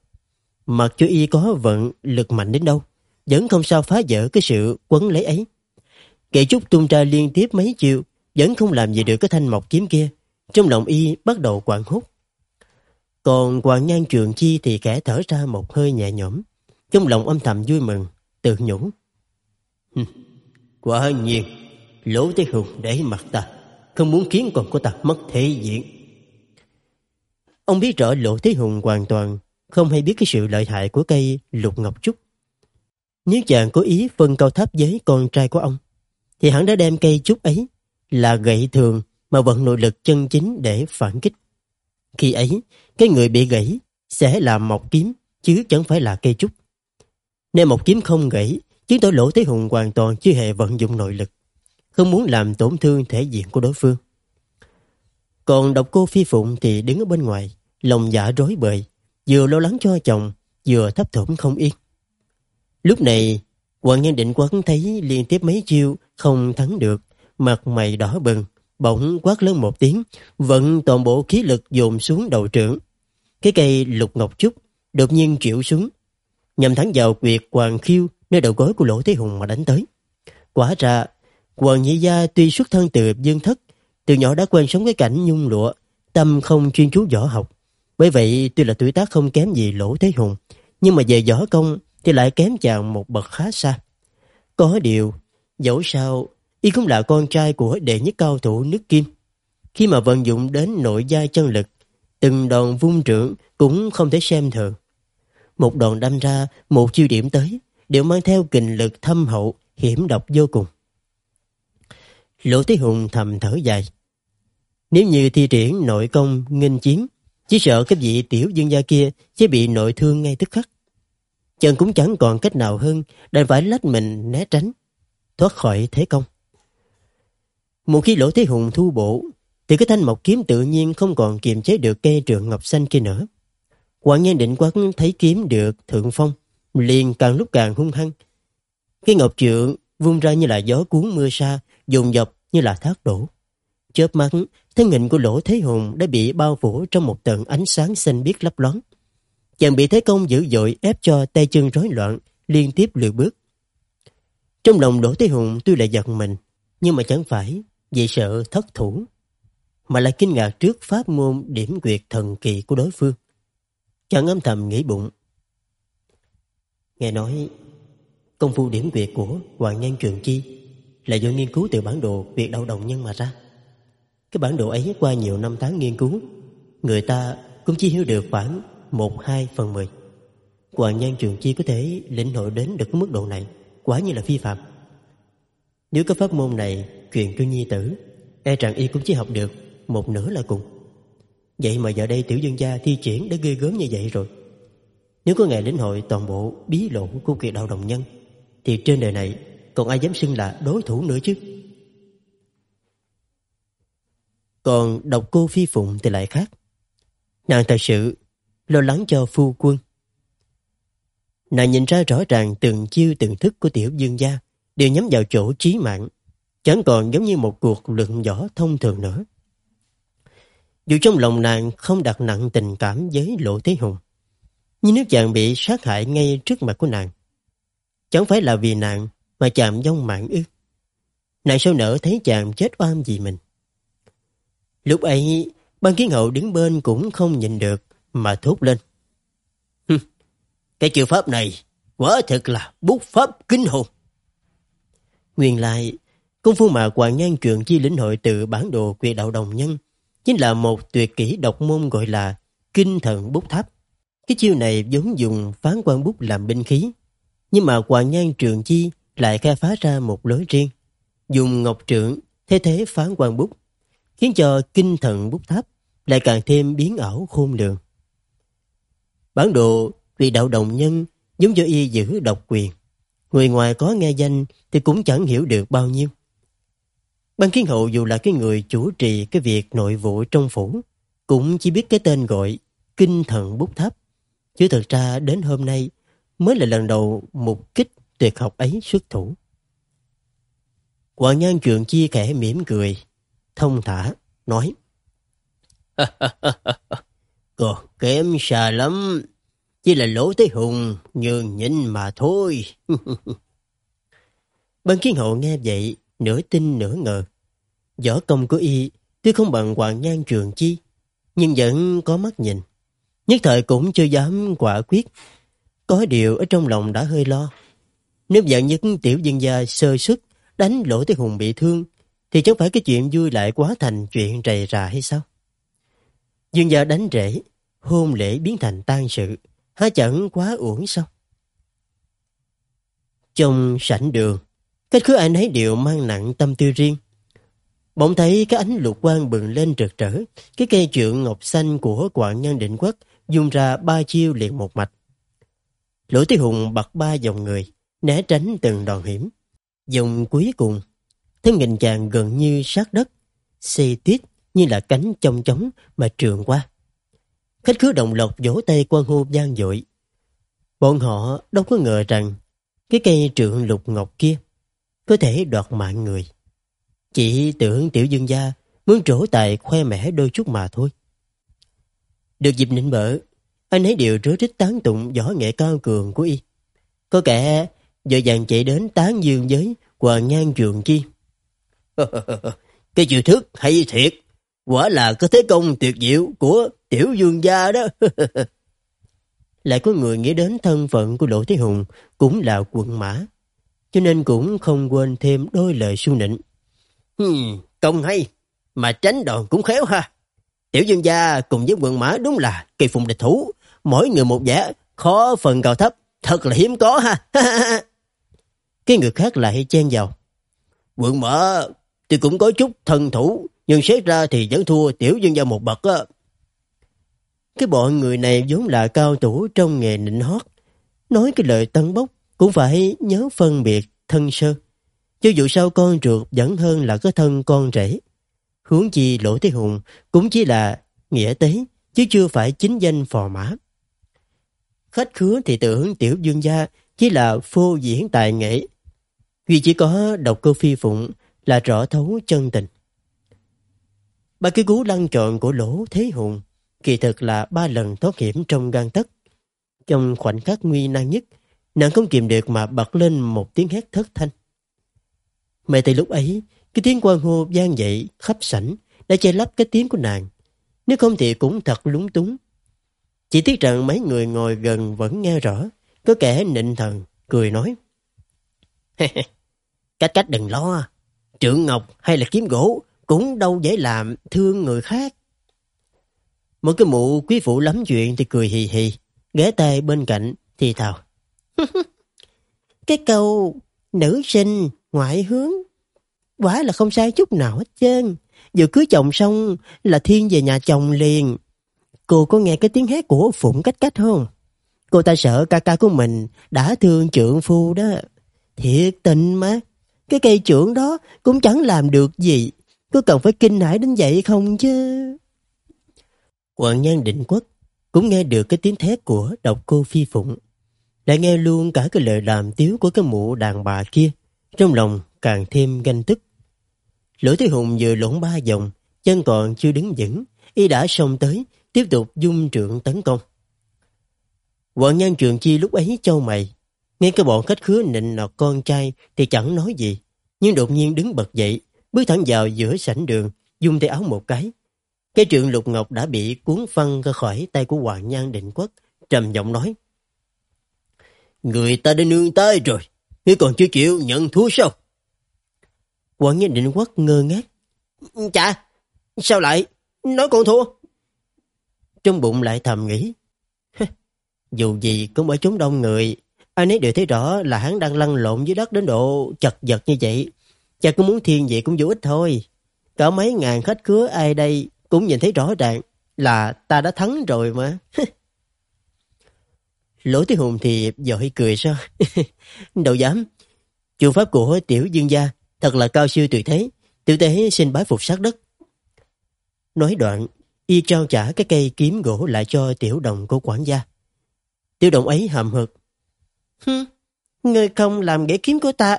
Mặc cho y có vận lực mạnh đến đâu, vẫn không sao phá vỡ cái sự quấn lấy ấy. Kệ trúc tung ra liên tiếp mấy chiều, vẫn không làm gì được cái thanh mộc kiếm kia. Trong lòng y bắt đầu quảng hút. Còn Hoàng Nhan Trường Chi thì kẻ thở ra một hơi nhẹ nhõm. Trong lòng âm thầm vui mừng, tự nhủ. Quả nhiên, lỗ thế hùng để mặt ta, không muốn khiến con của ta mất thể diện. Ông biết rõ Lỗ Thế Hùng hoàn toàn không hay biết cái sự lợi hại của cây lục ngọc trúc. Nếu chàng có ý phân cao tháp với con trai của ông, thì hắn đã đem cây trúc ấy là gậy thường mà vận nội lực chân chính để phản kích. Khi ấy, cái người bị gãy sẽ là mọc kiếm chứ chẳng phải là cây trúc. Nếu một kiếm không gãy, chứng tỏ Lỗ Thế Hùng hoàn toàn chưa hề vận dụng nội lực, không muốn làm tổn thương thể diện của đối phương. Còn độc cô Phi Phụng thì đứng ở bên ngoài, lòng dạ rối bời, vừa lo lắng cho chồng, vừa thấp thỏm không yên. Lúc này, Hoàng Nhân Định Quán thấy liên tiếp mấy chiêu không thắng được, mặt mày đỏ bừng, bỗng quát lớn một tiếng, vận toàn bộ khí lực dồn xuống đầu trưởng. Cái cây lục ngọc trúc đột nhiên chịu xuống, nhằm thắng vào quyệt Hoàng Khiêu nơi đầu gối của Lỗ Thế Hùng mà đánh tới. Quả ra, Hoàng Nhị Gia tuy xuất thân từ dương thất, từ nhỏ đã quen sống với cảnh nhung lụa, tâm không chuyên chú võ học. Bởi vậy tuy là tuổi tác không kém gì Lỗ Thế Hùng, nhưng mà về võ công thì lại kém chàng một bậc khá xa. Có điều, dẫu sao, y cũng là con trai của đệ nhất cao thủ nước Kim. Khi mà vận dụng đến nội gia chân lực, từng đòn vung trưởng cũng không thể xem thường. Một đòn đâm ra, một chiêu điểm tới, đều mang theo kình lực thâm hậu, hiểm độc vô cùng. Lỗ Thế Hùng thầm thở dài. Nếu như thi triển nội công nghênh chiến, chỉ sợ cái vị tiểu dương gia kia sẽ bị nội thương ngay tức khắc. Chàng cũng chẳng còn cách nào hơn đành phải lách mình né tránh, thoát khỏi thế công. Một khi lỗ thế hùng thu bộ, thì cái thanh mộc kiếm tự nhiên không còn kiềm chế được cây trường ngọc xanh kia nữa quả nhân định quán thấy kiếm được thượng phong, liền càng lúc càng hung hăng. Cái ngọc trượng vung ra như là gió cuốn mưa sa, dùng dọc như là thác đổ. Chớp mắt, thân hình của lỗ thế hùng đã bị bao phủ trong một tầng ánh sáng xanh biếc lấp loáng. Chàng bị thế công dữ dội ép cho tay chân rối loạn, liên tiếp lùi bước. Trong lòng lỗ thế hùng tuy lại giật mình, nhưng mà chẳng phải vì sợ thất thủ, mà là kinh ngạc trước pháp môn điểm quyệt thần kỳ của đối phương. Chàng âm thầm nghĩ bụng. Nghe nói, công phu điểm quyệt của Hoàng Nhân Trường Chi là do nghiên cứu từ bản đồ việc đau đồng nhân mà ra. Cái bản đồ ấy qua nhiều năm tháng nghiên cứu, người ta cũng chỉ hiểu được khoảng một hai phần mười. Hoàng Nhan Trường Chi có thể lĩnh hội đến được cái mức độ này, quá như là phi phạm. Nếu cái pháp môn này truyền cho nhi tử, e rằng y cũng chỉ học được một nửa là cùng. Vậy mà giờ đây tiểu dương gia thi triển đã ghê gớm như vậy rồi. Nếu có ngày lĩnh hội toàn bộ bí lộ của kỳ đạo đồng nhân, thì trên đời này còn ai dám xưng là đối thủ nữa chứ? Còn độc cô phi phụng thì lại khác. Nàng thật sự lo lắng cho phu quân. Nàng nhìn ra rõ ràng từng chiêu từng thức của tiểu dương gia đều nhắm vào chỗ trí mạng, chẳng còn giống như một cuộc luận võ thông thường nữa. Dù trong lòng nàng không đặt nặng tình cảm với Lộ Thế Hùng, nhưng nếu chàng bị sát hại ngay trước mặt của nàng, chẳng phải là vì nàng mà chạm vong mạng ư. Nàng sao nỡ thấy chàng chết oan vì mình. Lúc ấy, ban kiến hậu đứng bên cũng không nhìn được mà thốt lên. Cái chiêu pháp này quả thật là bút pháp kinh hồn. Nguyên lại, công phu mà Hoàng Nhan truyền chi lĩnh hội từ bản đồ quyệt đạo đồng nhân chính là một tuyệt kỹ độc môn gọi là kinh thần bút tháp. Cái chiêu này vốn dùng phán quan bút làm binh khí, nhưng mà Hoàng Nhan Trường Chi lại khai phá ra một lối riêng, dùng ngọc trượng thay thế phán quan bút, khiến cho kinh thần bút tháp lại càng thêm biến ảo khôn lường. Bản đồ vì đạo đồng nhân giống như y giữ độc quyền. Người ngoài có nghe danh thì cũng chẳng hiểu được bao nhiêu. Ban kiến hậu dù là cái người chủ trì cái việc nội vụ trong phủ, cũng chỉ biết cái tên gọi Kinh Thần Bút Tháp. Chứ thật ra đến hôm nay mới là lần đầu mục kích tuyệt học ấy xuất thủ. Quảng Nhan Trường chia kẻ mỉm cười, thông thả, nói Còn kém xa lắm, chỉ là lỗ tới hùng, nhường nhịn mà thôi. Ban kiến hậu nghe vậy, nửa tin nửa ngờ. Võ công của y tuy không bằng Hoàng Nhan Trường Chi, nhưng vẫn có mắt nhìn. Nhất thời cũng chưa dám quả quyết. Có điều ở trong lòng đã hơi lo. Nếu vạn nhất tiểu dân gia sơ sức đánh lỗ tới hùng bị thương, thì chẳng phải cái chuyện vui lại quá thành chuyện rầy rà hay sao? Dương gia đánh rễ, hôn lễ biến thành tan sự, há chẳng quá uổng sao? Trong sảnh đường, cách cứ ai nấy đều mang nặng tâm tư riêng. Bỗng thấy cái ánh lục quang bừng lên rực rỡ, cái cây trượng ngọc xanh của quảng nhân định quốc dùng ra ba chiêu liền một mạch. Lỗ Tí Hùng bật ba dòng người, né tránh từng đòn hiểm. Dòng cuối cùng, thân nghìn chàng gần như sát đất, xê tiết như là cánh trong chóng mà trường qua. Khách khứa đồng lộc vỗ tay quan hô gian dội. Bọn họ đâu có ngờ rằng cái cây trượng lục ngọc kia có thể đoạt mạng người. Chỉ tưởng tiểu dương gia muốn trổ tài khoe mẽ đôi chút mà thôi. Được dịp nịnh bợ anh ấy đều rứa rít tán tụng võ nghệ cao cường của y. Có kẻ vội vàng chạy đến tán dương với Hoàng Nhan Trường Chi. cái chiêu thức hay thiệt, quả là có thế công tuyệt diệu của tiểu dương gia đó. Lại có người nghĩ đến thân phận của Lỗ Thế Hùng cũng là quận mã, cho nên cũng không quên thêm đôi lời su nịnh. Hmm, công hay, mà tránh đòn cũng khéo ha. Tiểu dương gia cùng với quần mã đúng là kỳ phùng địch thủ, mỗi người một vẻ, khó phần cao thấp, thật là hiếm có ha. Cái người khác lại chen vào. Quận mã thì cũng có chút thần thủ, nhưng xét ra thì vẫn thua tiểu dương gia một bậc á. Cái bọn người này vốn là cao thủ trong nghề nịnh hót. Nói cái lời tân bốc cũng phải nhớ phân biệt thân sơ. Chứ dù sao con ruột vẫn hơn là cái thân con rể. Hướng chi Lỗ Thế Hùng cũng chỉ là nghĩa tế, chứ chưa phải chính danh phò mã. Khách khứa thì tưởng tiểu dương gia chỉ là phô diễn tài nghệ. Vì chỉ có độc cơ phi phụng là rõ thấu chân tình. Ba cái cú lăn trọn của Lỗ Thế Hùng kỳ thực là ba lần thoát hiểm trong gan tất. Trong khoảnh khắc nguy nan nhất, nàng không kìm được mà bật lên một tiếng hét thất thanh. Mẹ từ lúc ấy, cái tiếng quan hô vang dậy khắp sảnh đã che lấp cái tiếng của nàng. Nếu không thì cũng thật lúng túng. Chỉ tiếc rằng mấy người ngồi gần vẫn nghe rõ. Có kẻ nịnh thần, cười nói. cách cách đừng lo. Trượng ngọc hay là kiếm gỗ cũng đâu dễ làm thương người khác. Một cái mụ quý phụ lắm chuyện thì cười hì hì, ghé tay bên cạnh thì thào. cái câu nữ sinh ngoại hướng quả là không sai chút nào hết trơn. Vừa cưới chồng xong là thiên về nhà chồng liền. Cô có nghe cái tiếng hét của Phụng cách cách không? Cô ta sợ ca ca của mình đã thương trượng phu đó. Thiệt tình mà. Cái cây trưởng đó cũng chẳng làm được gì. Có cần phải kinh hãi đến vậy không chứ? Hoàng Nhan Định Quốc cũng nghe được cái tiếng thét của độc cô Phi Phụng. Lại nghe luôn cả cái lời đàm tiếu của cái mụ đàn bà kia. Trong lòng càng thêm ganh tức. Lỗ Thế Hùng vừa lộn ba vòng, chân còn chưa đứng vững, y đã xông tới, tiếp tục dung trượng tấn công. Hoàng Nhan Trường Chi lúc ấy châu mày, nghe cái bọn khách khứa nịnh nọt con trai thì chẳng nói gì, nhưng đột nhiên đứng bật dậy, bước thẳng vào giữa sảnh đường, dung tay áo một cái, cái trượng lục ngọc đã bị cuốn phăng ra khỏi tay của Hoàng Nhan Định Quốc, trầm giọng nói. Người ta đã nương tay rồi, ngươi còn chưa chịu nhận thua sao? Quản nhân định quốc ngơ ngác. Chà, sao lại? Nói con thua. Trong bụng lại thầm nghĩ. Dù gì cũng ở chốn đông người, ai nấy đều thấy rõ là hắn đang lăn lộn dưới đất đến độ chật vật như vậy. Cha cũng muốn thiên vậy cũng vô ích thôi. Cả mấy ngàn khách khứa ai đây cũng nhìn thấy rõ ràng là ta đã thắng rồi mà. Lỗ Thế Hùng thì giỏi cười sao? Đâu dám. chủ pháp của tiểu dương gia thật là cao siêu tuyệt thế. Tiểu tế xin bái phục sát đất. Nói đoạn, y trao trả cái cây kiếm gỗ lại cho tiểu đồng của quản gia. Tiểu đồng ấy hàm hực. Hừm, người không làm ghế kiếm của ta,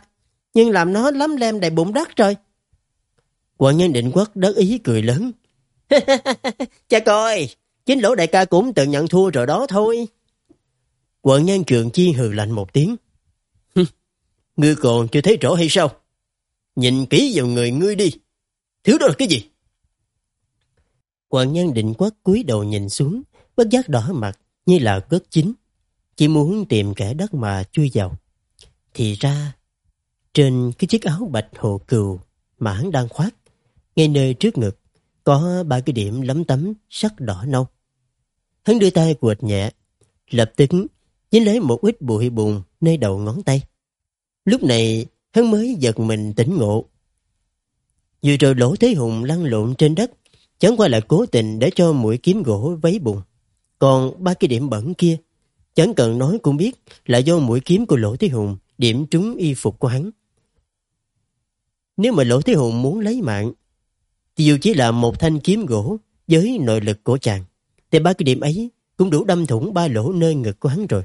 nhưng làm nó lắm lem đầy bụng đất rồi. Quản nhân định quốc đắc ý cười lớn. Cha coi, chính lỗ đại ca cũng tự nhận thua rồi đó thôi quận nhân trường chi hừ lạnh một tiếng. ngươi còn chưa thấy rõ hay sao? Nhìn kỹ vào người ngươi đi. Thiếu đó là cái gì? quận nhân định quốc cúi đầu nhìn xuống, bất giác đỏ mặt như là cất chính. Chỉ muốn tìm kẻ đất mà chui vào. Thì ra, trên cái chiếc áo bạch hồ cừu mà hắn đang khoác, ngay nơi trước ngực, có ba cái điểm lấm tấm sắc đỏ nâu. Hắn đưa tay quệt nhẹ, lập tức chỉ lấy một ít bụi bùn nơi đầu ngón tay. Lúc này, hắn mới giật mình tỉnh ngộ. Vừa rồi lỗ thế hùng lăn lộn trên đất, chẳng qua là cố tình để cho mũi kiếm gỗ vấy bùn. Còn ba cái điểm bẩn kia, chẳng cần nói cũng biết là do mũi kiếm của lỗ thế hùng điểm trúng y phục của hắn. Nếu mà lỗ thế hùng muốn lấy mạng, thì dù chỉ là một thanh kiếm gỗ với nội lực của chàng, thì ba cái điểm ấy cũng đủ đâm thủng ba lỗ nơi ngực của hắn rồi.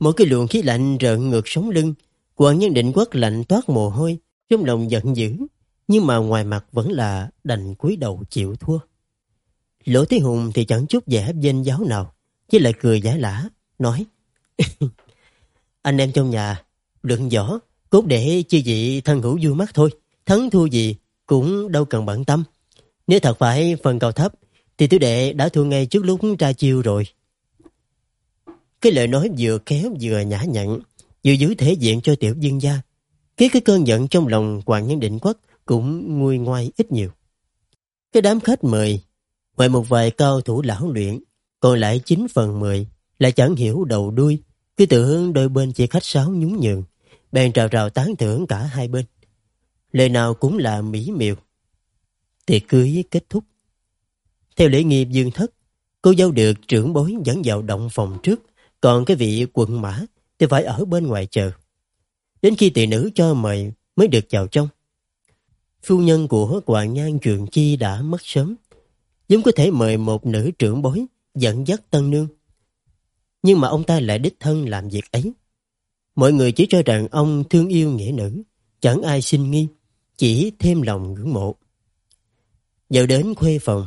Một cái luồng khí lạnh rợn ngược sống lưng, quan nhân định quốc lạnh toát mồ hôi, trong lòng giận dữ, nhưng mà ngoài mặt vẫn là đành cúi đầu chịu thua. Lỗ Thế Hùng thì chẳng chút vẻ danh giáo nào, chỉ lại cười giả lả, nói Anh em trong nhà, lượng võ, cốt để chi vị thân hữu vui mắt thôi, thắng thua gì cũng đâu cần bận tâm. Nếu thật phải phần cầu thấp, thì tiểu đệ đã thua ngay trước lúc ra chiêu rồi. Cái lời nói vừa kéo vừa nhã nhặn, vừa giữ thể diện cho tiểu dương gia. Cái cái cơn giận trong lòng Hoàng Nhân Định Quốc cũng nguôi ngoai ít nhiều. Cái đám khách mời, ngoài một vài cao thủ lão luyện, còn lại 9 phần 10 là chẳng hiểu đầu đuôi, cứ tưởng đôi bên chỉ khách sáo nhún nhường, bèn trào rào tán thưởng cả hai bên. Lời nào cũng là mỹ miều. Tiệc cưới kết thúc. Theo lễ nghiệp dương thất, cô dâu được trưởng bối dẫn vào động phòng trước, còn cái vị quận mã thì phải ở bên ngoài chờ. Đến khi tỷ nữ cho mời mới được vào trong. Phu nhân của Hoàng Nhan Trường Chi đã mất sớm. Giống có thể mời một nữ trưởng bối dẫn dắt tân nương. Nhưng mà ông ta lại đích thân làm việc ấy. Mọi người chỉ cho rằng ông thương yêu nghĩa nữ, chẳng ai xin nghi, chỉ thêm lòng ngưỡng mộ. Giờ đến khuê phòng,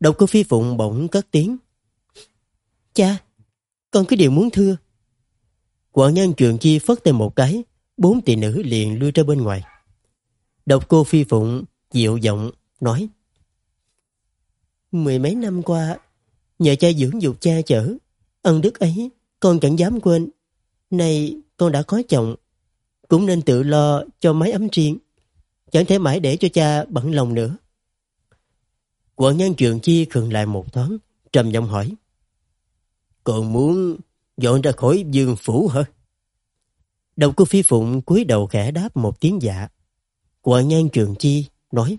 độc cô phi phụng bỗng cất tiếng. Cha, con có điều muốn thưa. Quản nhân trường chi phất tay một cái, bốn tỷ nữ liền lui ra bên ngoài. Độc cô phi phụng dịu giọng nói Mười mấy năm qua Nhờ cha dưỡng dục cha chở Ân đức ấy con chẳng dám quên nay con đã có chồng Cũng nên tự lo cho mái ấm riêng Chẳng thể mãi để cho cha bận lòng nữa Quận nhân trường chi khựng lại một thoáng Trầm giọng hỏi còn muốn dọn ra khỏi dương phủ hả? Đầu cô phi phụng cúi đầu khẽ đáp một tiếng dạ. Quan nhan trường chi nói,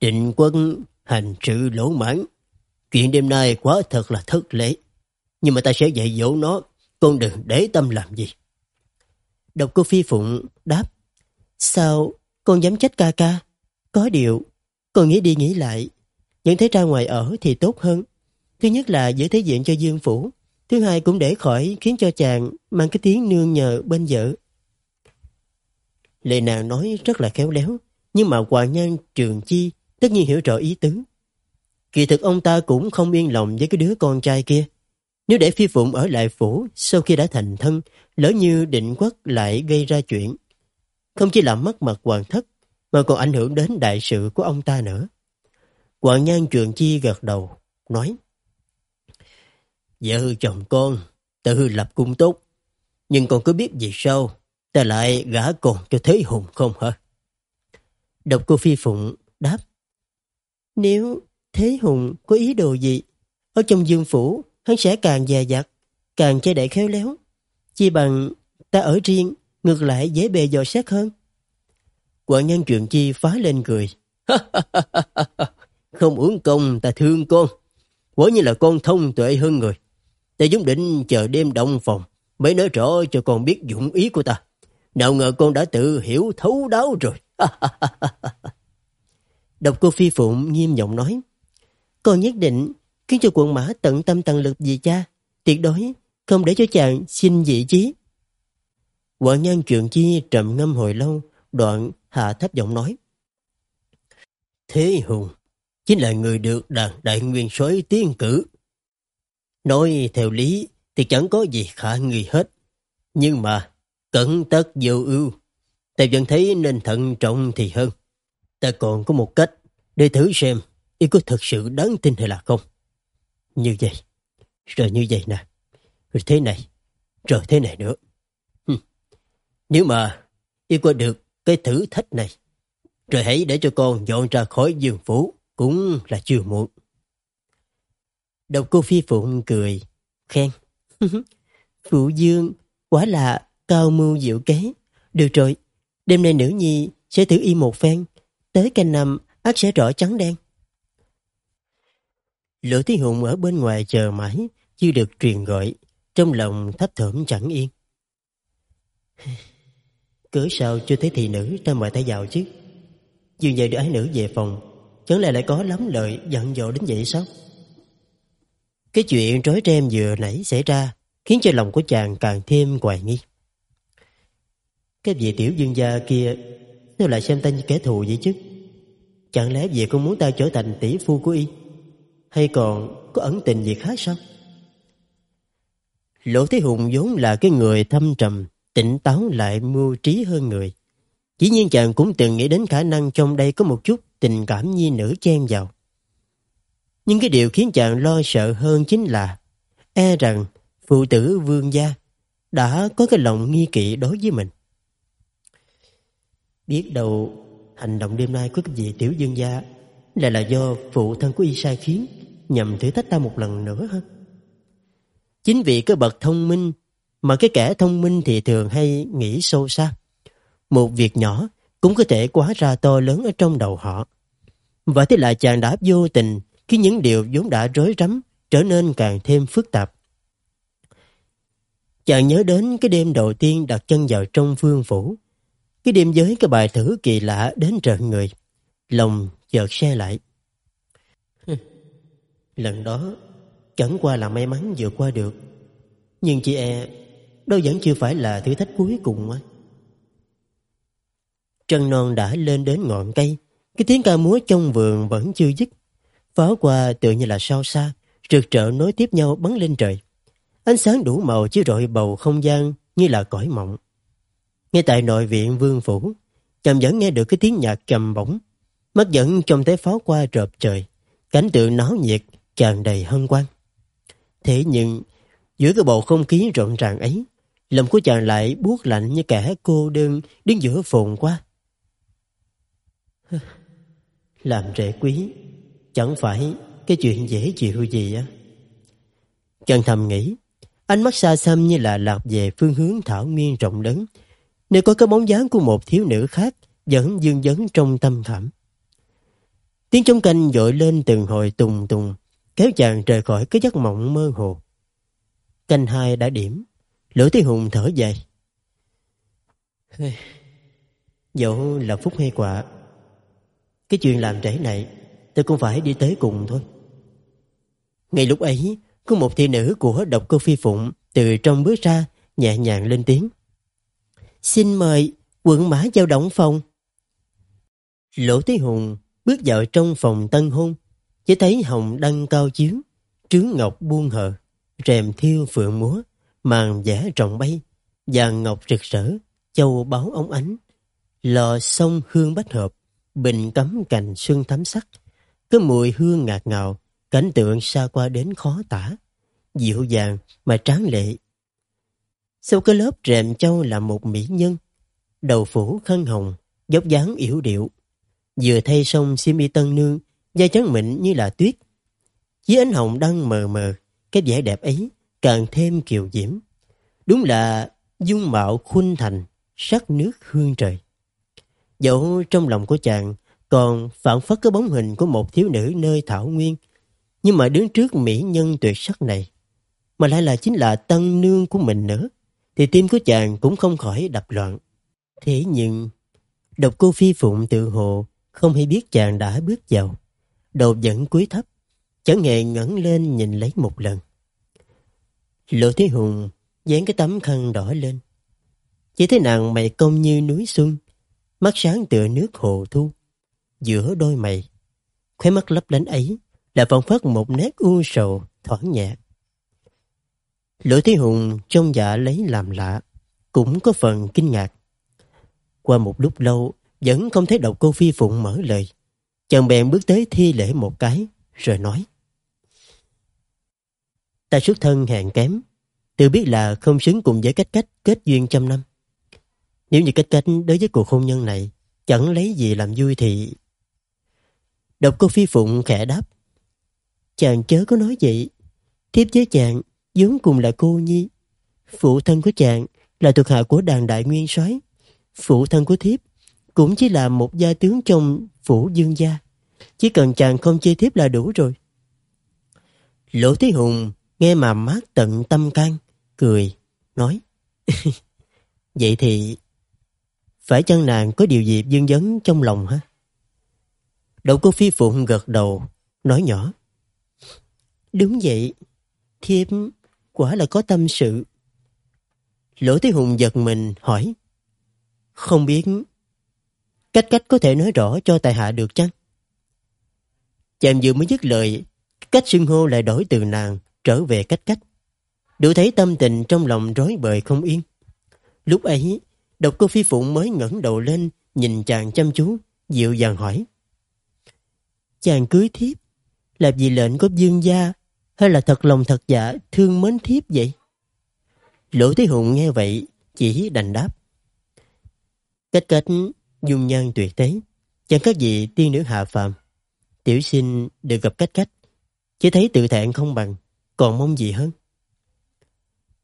Định quân hành sự lỗ mãn. Chuyện đêm nay quá thật là thất lễ. Nhưng mà ta sẽ dạy dỗ nó. Con đừng để tâm làm gì. Độc cô Phi Phụng đáp, Sao con dám trách ca ca? Có điều, Con nghĩ đi nghĩ lại. Những thấy ra ngoài ở thì tốt hơn. Thứ nhất là giữ thế diện cho Dương Phủ. Thứ hai cũng để khỏi khiến cho chàng Mang cái tiếng nương nhờ bên vợ. Lệ nàng nói rất là khéo léo, Nhưng mà Hoàng Nhan Trường Chi Tất nhiên hiểu rõ ý tứ. Kỳ thực ông ta cũng không yên lòng với cái đứa con trai kia. Nếu để Phi Phụng ở lại phủ Sau khi đã thành thân, Lỡ như định quốc lại gây ra chuyện, Không chỉ làm mất mặt hoàng thất, Mà còn ảnh hưởng đến đại sự của ông ta nữa. Hoàng Nhan Trường Chi gật đầu, Nói Vợ chồng con Tự lập cung tốt Nhưng con có biết gì sao ta lại gả con cho Thế Hùng không hả? Độc cô Phi Phụng đáp. Nếu Thế Hùng có ý đồ gì, ở trong dương phủ, hắn sẽ càng dè dặt, càng che đậy khéo léo. Chi bằng ta ở riêng, ngược lại dễ bề dò xét hơn. Quận nhân chuyện chi phá lên cười. Không uống công ta thương con. Quả như là con thông tuệ hơn người. Ta vốn định chờ đêm động phòng mới nói rõ cho con biết dụng ý của ta. Nào ngờ con đã tự hiểu thấu đáo rồi. Độc cô Phi Phụng nghiêm giọng nói. Con nhất định khiến cho quận mã tận tâm tận lực vì cha. Tuyệt đối không để cho chàng xin dị chí. Quận nhân chuyện chi trầm ngâm hồi lâu, đoạn hạ thấp giọng nói. Thế Hùng chính là người được đàn đại nguyên soái tiến cử. Nói theo lý thì chẳng có gì khả nghi hết. Nhưng mà, cẩn tất vô ưu. Ta vẫn thấy nên thận trọng thì hơn. Ta còn có một cách để thử xem y có thật sự đáng tin hay là không. Như vậy, rồi như vậy nè, rồi thế này, rồi thế này nữa. Hừm. Nếu mà y có được cái thử thách này, rồi hãy để cho con dọn ra khỏi giường phủ, cũng là chưa muộn. Độc cô Phi Phụng cười, khen. Phụ Dương, quả là cao mưu diệu kế. Được rồi, đêm nay nữ nhi sẽ thử y một phen. Tới canh năm, ác sẽ rõ trắng đen. Lỗ Thí Hùng ở bên ngoài chờ mãi, chưa được truyền gọi, trong lòng thấp thởm chẳng yên. Cớ sao chưa thấy thị nữ ra mời ta vào chứ? Dường giờ được ái nữ về phòng, chẳng lẽ lại có lắm lợi dặn dò đến vậy sao? Cái chuyện rối ren vừa nãy xảy ra khiến cho lòng của chàng càng thêm hoài nghi. Cái vị tiểu dương gia kia sao lại xem ta như kẻ thù vậy chứ? Chẳng lẽ vì con muốn ta trở thành tỷ phu của y? Hay còn có ẩn tình gì khác sao? Lỗ Thế Hùng vốn là cái người thâm trầm, tỉnh táo lại mưu trí hơn người. Chỉ nhiên chàng cũng từng nghĩ đến khả năng trong đây có một chút tình cảm nhi nữ chen vào. Nhưng cái điều khiến chàng lo sợ hơn chính là e rằng phụ tử vương gia đã có cái lòng nghi kỵ đối với mình. Biết đâu hành động đêm nay của cái vị tiểu dương gia lại là do phụ thân của y sai khiến nhằm thử thách ta một lần nữa hơn. Chính vì cái bậc thông minh mà cái kẻ thông minh thì thường hay nghĩ sâu xa. Một việc nhỏ cũng có thể quá ra to lớn ở trong đầu họ. Và thế là chàng đã vô tình khi những điều vốn đã rối rắm trở nên càng thêm phức tạp. Chàng nhớ đến cái đêm đầu tiên đặt chân vào trong phương phủ. Cái đêm với cái bài thử kỳ lạ đến trợn người. Lòng chợt xe lại. Lần đó chẳng qua là may mắn vượt qua được. Nhưng chị e đâu vẫn chưa phải là thử thách cuối cùng á. Trân non đã lên đến ngọn cây. Cái tiếng ca múa trong vườn vẫn chưa dứt. Pháo hoa tự như là sao xa, rực rỡ nối tiếp nhau bắn lên trời. Ánh sáng đủ màu chiếu rọi bầu không gian như là cõi mộng. Ngay tại nội viện vương phủ, chàng vẫn nghe được cái tiếng nhạc trầm bổng. Mắt vẫn trông thấy pháo qua rợp trời. Cảnh tượng náo nhiệt, tràn đầy hân hoan. Thế nhưng, giữa cái bầu không khí rộn ràng ấy, lòng của chàng lại buốt lạnh như kẻ cô đơn đứng giữa phồn qua. Làm rễ quý, chẳng phải cái chuyện dễ chịu gì á. Trần thầm nghĩ, ánh mắt xa xăm như là lạc về phương hướng thảo nguyên rộng lớn, nơi có cái bóng dáng của một thiếu nữ khác vẫn dương vấn trong tâm khảm. Tiếng trống canh dội lên từng hồi tùng tùng, kéo chàng rời khỏi cái giấc mộng mơ hồ. Canh hai đã điểm, Lữ Thiên Hùng thở dài. Dẫu là phúc hay quả, cái chuyện làm trễ này tôi cũng phải đi tới cùng thôi. Ngay lúc ấy, có một thị nữ của độc cô Phi Phụng từ trong bước ra, nhẹ nhàng lên tiếng. Xin mời quận mã giao động phòng. Lỗ Thế Hùng bước vào trong phòng tân hôn, chỉ thấy hồng đăng cao chiếu, trướng ngọc buông hờ, rèm thiêu phượng múa, màn vẽ trọng bay, vàng ngọc rực rỡ, châu báu ống ánh, lò sông hương bách hợp, bình cấm cành xuân thắm sắc, cái mùi hương ngạt ngào, cảnh tượng xa qua đến khó tả, dịu dàng mà tráng lệ. Sau cái lớp rèm châu là một mỹ nhân, đầu phủ khăn hồng, dốc dáng yểu điệu. Vừa thay xong xiêm y tân nương, da trắng mịn như là tuyết. Dưới ánh hồng đang mờ mờ, cái vẻ đẹp ấy càng thêm kiều diễm. Đúng là dung mạo khuynh thành, sắc nước hương trời. Dẫu trong lòng của chàng còn phản phất cái bóng hình của một thiếu nữ nơi thảo nguyên, nhưng mà đứng trước mỹ nhân tuyệt sắc này, mà lại là chính là tân nương của mình nữa, thì tim của chàng cũng không khỏi đập loạn. Thế nhưng, độc cô phi phụng tự hồ không hay biết chàng đã bước vào. Đầu vẫn cúi thấp, chẳng hề ngẩng lên nhìn lấy một lần. Lộ Thế Hùng dán cái tấm khăn đỏ lên. Chỉ thấy nàng mày cong như núi xuân, mắt sáng tựa nước hồ thu. Giữa đôi mày, khóe mắt lấp lánh ấy là phản phất một nét u sầu thoáng nhẹ. Lỗ Thế Hùng trong dạ lấy làm lạ, cũng có phần kinh ngạc. Qua một lúc lâu, vẫn không thấy độc cô Phi Phụng mở lời. Chàng bèn bước tới thi lễ một cái, rồi nói. Ta xuất thân hèn kém, tự biết là không xứng cùng với cách cách kết duyên trăm năm. Nếu như cách cách đối với cuộc hôn nhân này chẳng lấy gì làm vui thì... Độc cô Phi Phụng khẽ đáp. Chàng chớ có nói vậy. Thiếp với chàng vốn cùng là cô nhi. Phụ thân của chàng là thuộc hạ của đàn đại nguyên soái Phụ thân của thiếp cũng chỉ là một gia tướng trong phủ dương gia. Chỉ cần chàng không chê thiếp là đủ rồi. Lỗ Thế Hùng nghe mà mát tận tâm can, cười, nói. Vậy thì phải chăng nàng có điều gì dương vấn trong lòng hả? Đậu cô phi phụng gật đầu, nói nhỏ. Đúng vậy, thiếp quả là có tâm sự. Lỗ Thế Hùng giật mình hỏi. Không biết cách cách có thể nói rõ cho tài hạ được chăng? Chàng vừa mới dứt lời, cách xưng hô lại đổi từ nàng trở về cách cách. Đủ thấy tâm tình trong lòng rối bời không yên. Lúc ấy, độc cô phi phụng mới ngẩng đầu lên, nhìn chàng chăm chú, dịu dàng hỏi. Chàng cưới thiếp, là vì lệnh của dương gia, hay là thật lòng thật dạ thương mến thiếp vậy? Lỗ Thế Hùng nghe vậy, chỉ đành đáp. Cách cách dung nhan tuyệt tế, chẳng các gì tiên nữ hạ phàm. Tiểu sinh được gặp cách cách, chỉ thấy tự thẹn không bằng, còn mong gì hơn.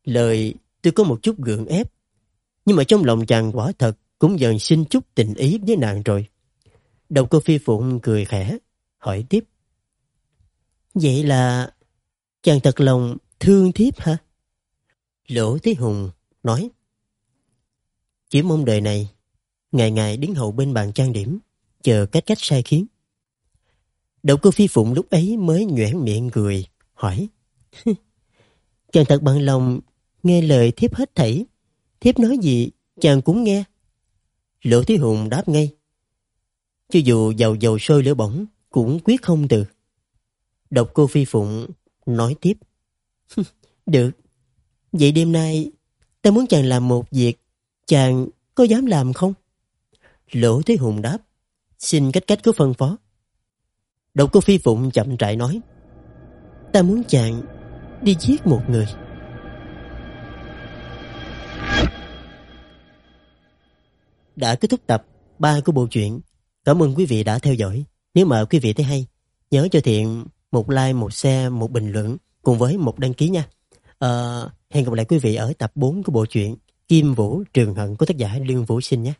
Lời tôi có một chút gượng ép, nhưng mà trong lòng chàng quả thật cũng dần xin chút tình ý với nàng rồi. Độc cô phi phụng cười khẽ, hỏi tiếp. Vậy là chàng thật lòng thương thiếp hả? Lỗ Thế Hùng nói. Chỉ mong đời này, ngày ngày đứng hầu bên bàn trang điểm, chờ cách cách sai khiến. Đậu cơ phi phụng lúc ấy mới nhoẻn miệng cười, hỏi. chàng thật bằng lòng nghe lời thiếp hết thảy. Thiếp nói gì, chàng cũng nghe. Lỗ Thế Hùng đáp ngay. Cho dù dầu dầu sôi lửa bỏng, cũng quyết không từ. Độc cô Phi Phụng nói tiếp. Được, vậy đêm nay ta muốn chàng làm một việc, chàng có dám làm không? Lỗ Thế Hùng đáp. Xin cách cách cứ phân phó. Độc cô Phi Phụng chậm rãi nói. Ta muốn chàng đi giết một người. Đã kết thúc tập 3 của bộ truyện. Cảm ơn quý vị đã theo dõi. Nếu mà quý vị thấy hay, nhớ cho Thiện một like, một share, một bình luận cùng với một đăng ký nha. À, hẹn gặp lại quý vị ở tập 4 của bộ truyện Kim Vũ Trường Hận của tác giả Lương Vũ Sinh nhé.